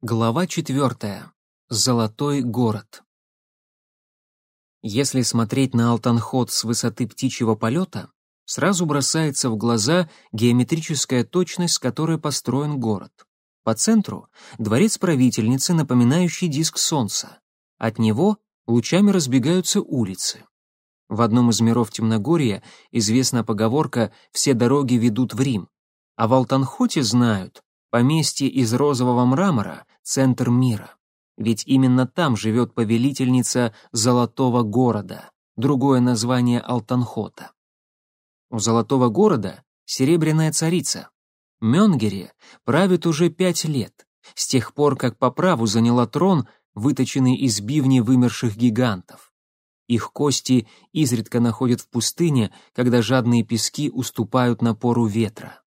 Глава четвертая. Золотой город. Если смотреть на Алтанхот с высоты птичьего полета, сразу бросается в глаза геометрическая точность, с которой построен город. По центру — дворец правительницы, напоминающий диск солнца. От него лучами разбегаются улицы. В одном из миров Темногория известна поговорка «все дороги ведут в Рим», а в Алтанхоте знают, Поместье из розового мрамора — центр мира. Ведь именно там живет повелительница Золотого города, другое название Алтанхота. У Золотого города — серебряная царица. Мёнгере правит уже пять лет, с тех пор, как по праву заняла трон, выточенный из бивни вымерших гигантов. Их кости изредка находят в пустыне, когда жадные пески уступают напору ветра.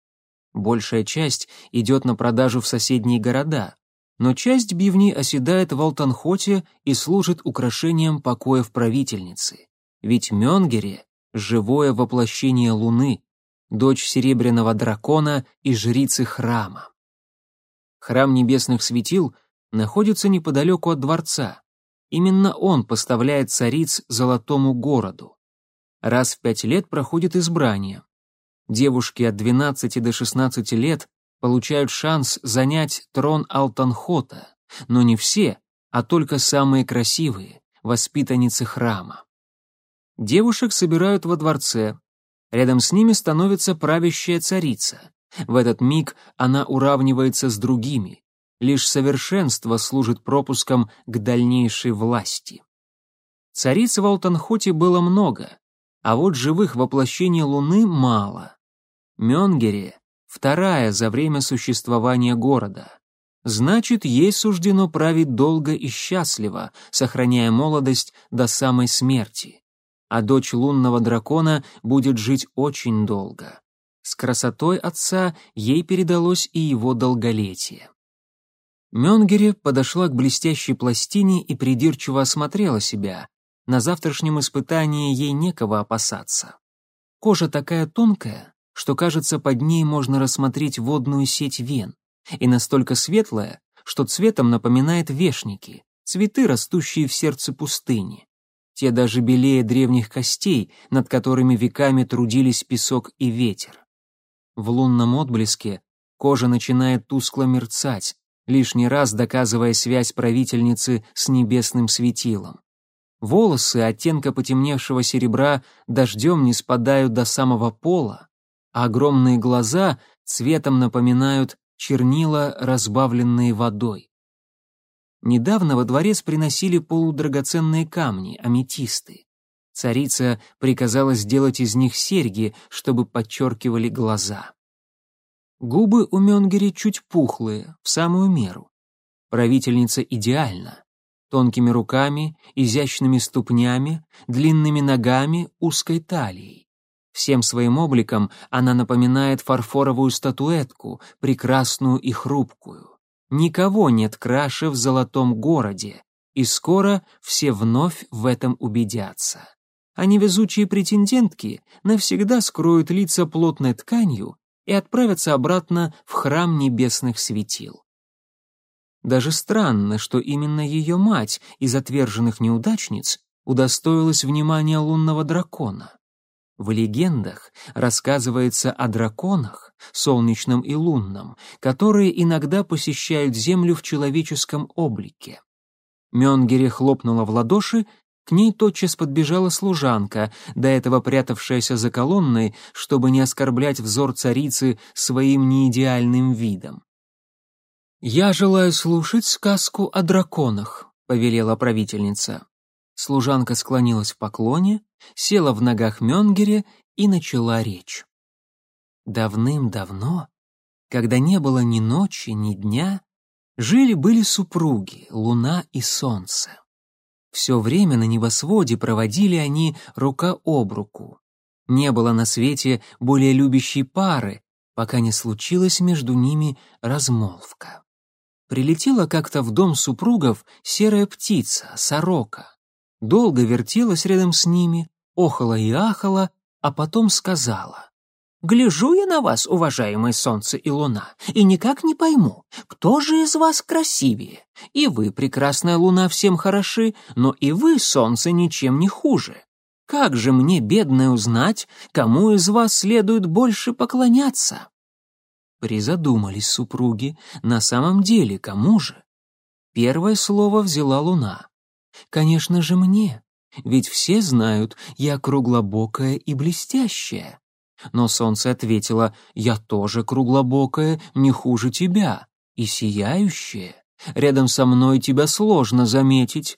Большая часть идет на продажу в соседние города, но часть бивни оседает в Алтанхоте и служит украшением покоев правительницы. Ведь Мёнгере — живое воплощение Луны, дочь серебряного дракона и жрицы храма. Храм небесных светил находится неподалеку от дворца. Именно он поставляет цариц золотому городу. Раз в пять лет проходит избрание. Девушки от 12 до 16 лет получают шанс занять трон Алтанхота, но не все, а только самые красивые, воспитанницы храма. Девушек собирают во дворце. Рядом с ними становится правящая царица. В этот миг она уравнивается с другими. Лишь совершенство служит пропуском к дальнейшей власти. Цариц в Алтанхоте было много, а вот живых воплощений Луны мало. Мёнгере — вторая за время существования города. Значит, ей суждено править долго и счастливо, сохраняя молодость до самой смерти. А дочь лунного дракона будет жить очень долго. С красотой отца ей передалось и его долголетие. Мёнгере подошла к блестящей пластине и придирчиво осмотрела себя. На завтрашнем испытании ей некого опасаться. Кожа такая тонкая, что, кажется, под ней можно рассмотреть водную сеть вен, и настолько светлая, что цветом напоминает вешники, цветы, растущие в сердце пустыни. Те даже белее древних костей, над которыми веками трудились песок и ветер. В лунном отблеске кожа начинает тускло мерцать, лишний раз доказывая связь правительницы с небесным светилом. Волосы оттенка потемневшего серебра дождем не спадают до самого пола, а огромные глаза цветом напоминают чернила, разбавленные водой. Недавно во дворец приносили полудрагоценные камни, аметисты. Царица приказала сделать из них серьги, чтобы подчеркивали глаза. Губы у Мёнгери чуть пухлые, в самую меру. Правительница идеальна. Тонкими руками, изящными ступнями, длинными ногами, узкой талией. Всем своим обликом она напоминает фарфоровую статуэтку, прекрасную и хрупкую. Никого нет краше в золотом городе, и скоро все вновь в этом убедятся. А невезучие претендентки навсегда скроют лица плотной тканью и отправятся обратно в храм небесных светил. Даже странно, что именно ее мать из отверженных неудачниц удостоилась внимания лунного дракона. В легендах рассказывается о драконах, солнечном и лунном, которые иногда посещают Землю в человеческом облике. Мёнгере хлопнула в ладоши, к ней тотчас подбежала служанка, до этого прятавшаяся за колонной, чтобы не оскорблять взор царицы своим неидеальным видом. «Я желаю слушать сказку о драконах», — повелела правительница. Служанка склонилась в поклоне, села в ногах Мёнгере и начала речь. Давным-давно, когда не было ни ночи, ни дня, жили-были супруги, луна и солнце. Все время на небосводе проводили они рука об руку. Не было на свете более любящей пары, пока не случилась между ними размолвка. Прилетела как-то в дом супругов серая птица, сорока долго вертелась рядом с ними, охала и ахала, а потом сказала. Гляжу я на вас, уважаемые солнце и луна, и никак не пойму, кто же из вас красивее. И вы, прекрасная луна, всем хороши, но и вы, солнце, ничем не хуже. Как же мне, бедная, узнать, кому из вас следует больше поклоняться?» Призадумались супруги, на самом деле, кому же? Первое слово взяла луна. «Конечно же мне, ведь все знают, я круглобокая и блестящая». Но солнце ответило, «Я тоже круглобокая, не хуже тебя, и сияющая. Рядом со мной тебя сложно заметить».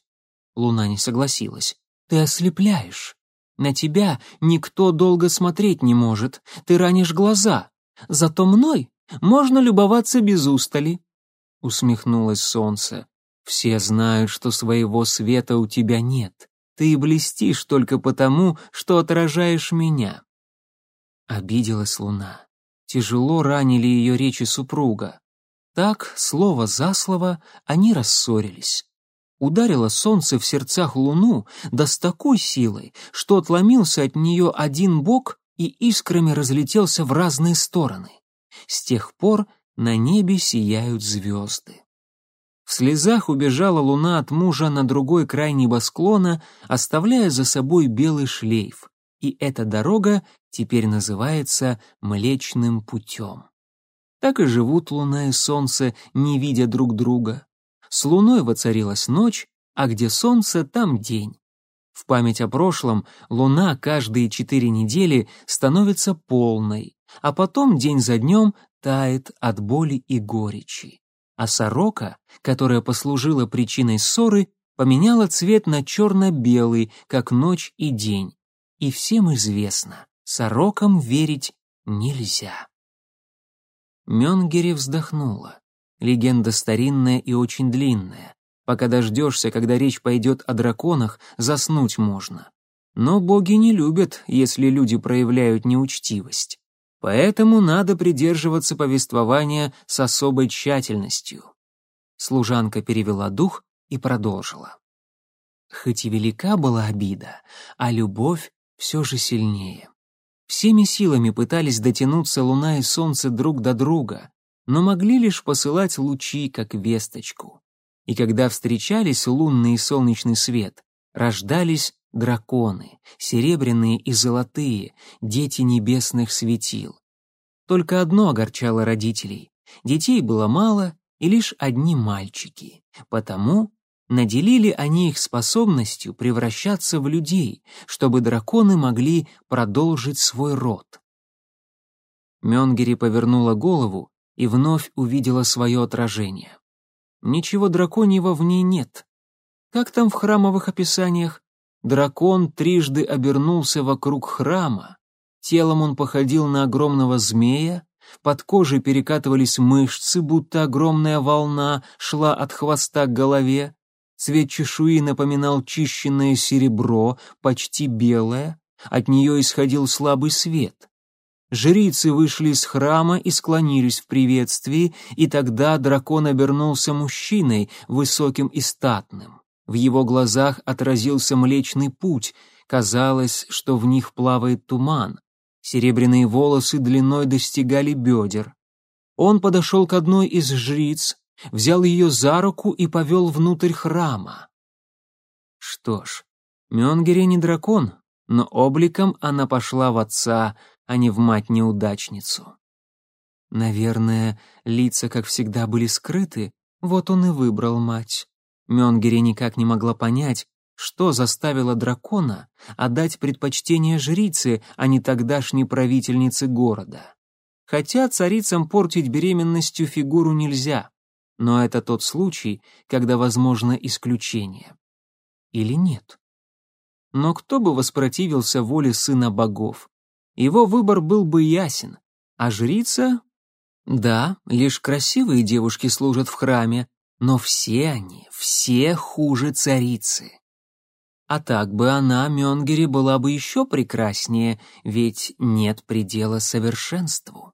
Луна не согласилась. «Ты ослепляешь. На тебя никто долго смотреть не может, ты ранишь глаза. Зато мной можно любоваться без устали». Усмехнулось солнце. «Все знают, что своего света у тебя нет. Ты блестишь только потому, что отражаешь меня. Обиделась луна. Тяжело ранили ее речи супруга. Так, слово за слово, они рассорились. Ударило солнце в сердцах луну, да с такой силой, что отломился от нее один бок и искрами разлетелся в разные стороны. С тех пор на небе сияют звезды. В слезах убежала луна от мужа на другой край небосклона, оставляя за собой белый шлейф и эта дорога теперь называется Млечным путем. Так и живут Луна и Солнце, не видя друг друга. С Луной воцарилась ночь, а где Солнце, там день. В память о прошлом Луна каждые четыре недели становится полной, а потом день за днем тает от боли и горечи. А сорока, которая послужила причиной ссоры, поменяла цвет на черно-белый, как ночь и день, и всем известно, сорокам верить нельзя. Мёнгери вздохнула. Легенда старинная и очень длинная. Пока дождешься, когда речь пойдет о драконах, заснуть можно. Но боги не любят, если люди проявляют неучтивость. Поэтому надо придерживаться повествования с особой тщательностью. Служанка перевела дух и продолжила. Хоть и велика была обида, а любовь все же сильнее. Всеми силами пытались дотянуться луна и солнце друг до друга, но могли лишь посылать лучи, как весточку. И когда встречались лунный и солнечный свет, рождались драконы, серебряные и золотые, дети небесных светил. Только одно огорчало родителей. Детей было мало, и лишь одни мальчики. Потому наделили они их способностью превращаться в людей, чтобы драконы могли продолжить свой род. Мёнгери повернула голову и вновь увидела свое отражение. Ничего драконьего в ней нет. Как там в храмовых описаниях? Дракон трижды обернулся вокруг храма. Телом он походил на огромного змея, под кожей перекатывались мышцы, будто огромная волна шла от хвоста к голове. Цвет чешуи напоминал чищенное серебро, почти белое, от нее исходил слабый свет. Жрицы вышли из храма и склонились в приветствии, и тогда дракон обернулся мужчиной, высоким и статным. В его глазах отразился Млечный Путь, казалось, что в них плавает туман. Серебряные волосы длиной достигали бедер. Он подошел к одной из жриц, взял ее за руку и повел внутрь храма. Что ж, Мёнгере не дракон, но обликом она пошла в отца, а не в мать-неудачницу. Наверное, лица, как всегда, были скрыты, вот он и выбрал мать. Мёнгере никак не могла понять, что заставило дракона отдать предпочтение жрице, а не тогдашней правительнице города. Хотя царицам портить беременностью фигуру нельзя но это тот случай, когда возможно исключение. Или нет? Но кто бы воспротивился воле сына богов? Его выбор был бы ясен, а жрица... Да, лишь красивые девушки служат в храме, но все они, все хуже царицы. А так бы она, Мёнгери, была бы еще прекраснее, ведь нет предела совершенству.